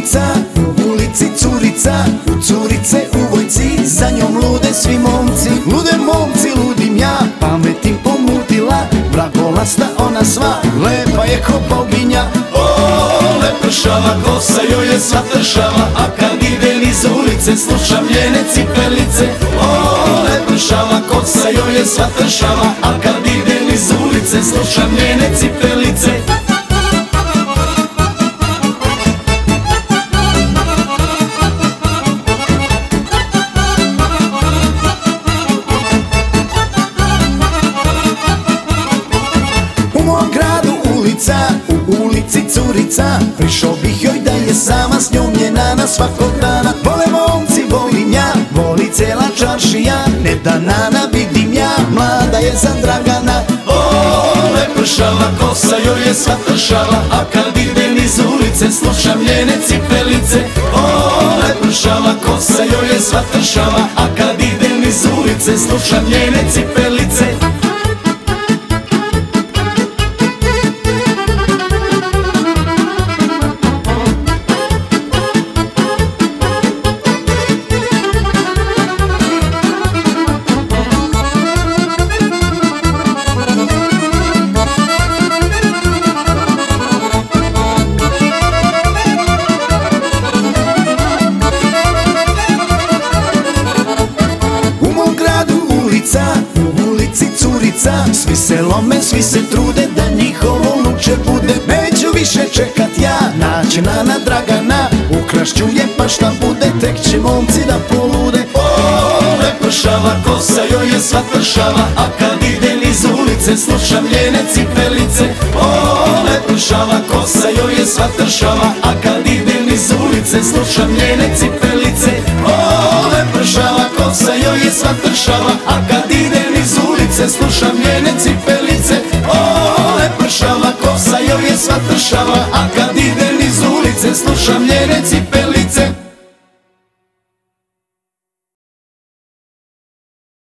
curica, u ulici curica, u curice u vojci, za njom lude svi momci, lude momci, ludim ja, pametim pomutila, vragolasna ona sva, lepa je ko boginja, o, lepršava, kosa joj je sva tršava, a kad ide iz ulice, slušam njene cipelice, o, lepršava, kosa joj je sva tršava, a kad idem iz ulice, slušam njene cipelice, ulica, u ulici curica. Prišao bih joj da je sama s njom njena svakog dana. Vole momci, volim ja, voli cela čaršija. Ne da nana vidim ja, mlada je za Dragana. O, lepršava kosa joj je sva tršava A kad ide niz ulice slušam njene cipelice. O, lepršava kosa joj je sva tršava A kad ide niz ulice slušam njene cipelice curica Svi se lome, svi se trude da njihovo luče bude. Neću više čekat ja, naći na Dragana. Ukrašću je pa šta bude, tek će momci da polude. O, lepršava kosa joj je sva tršava A kad ide niz ulice slušam njene cipelice. O, lepršava kosa joj je sva tršava A kad ide niz ulice slušam njene cipelice slušam njene cipelice. O, lepršava kosa joj je sva tršava A kad ide niz ulice slušam njene cipelice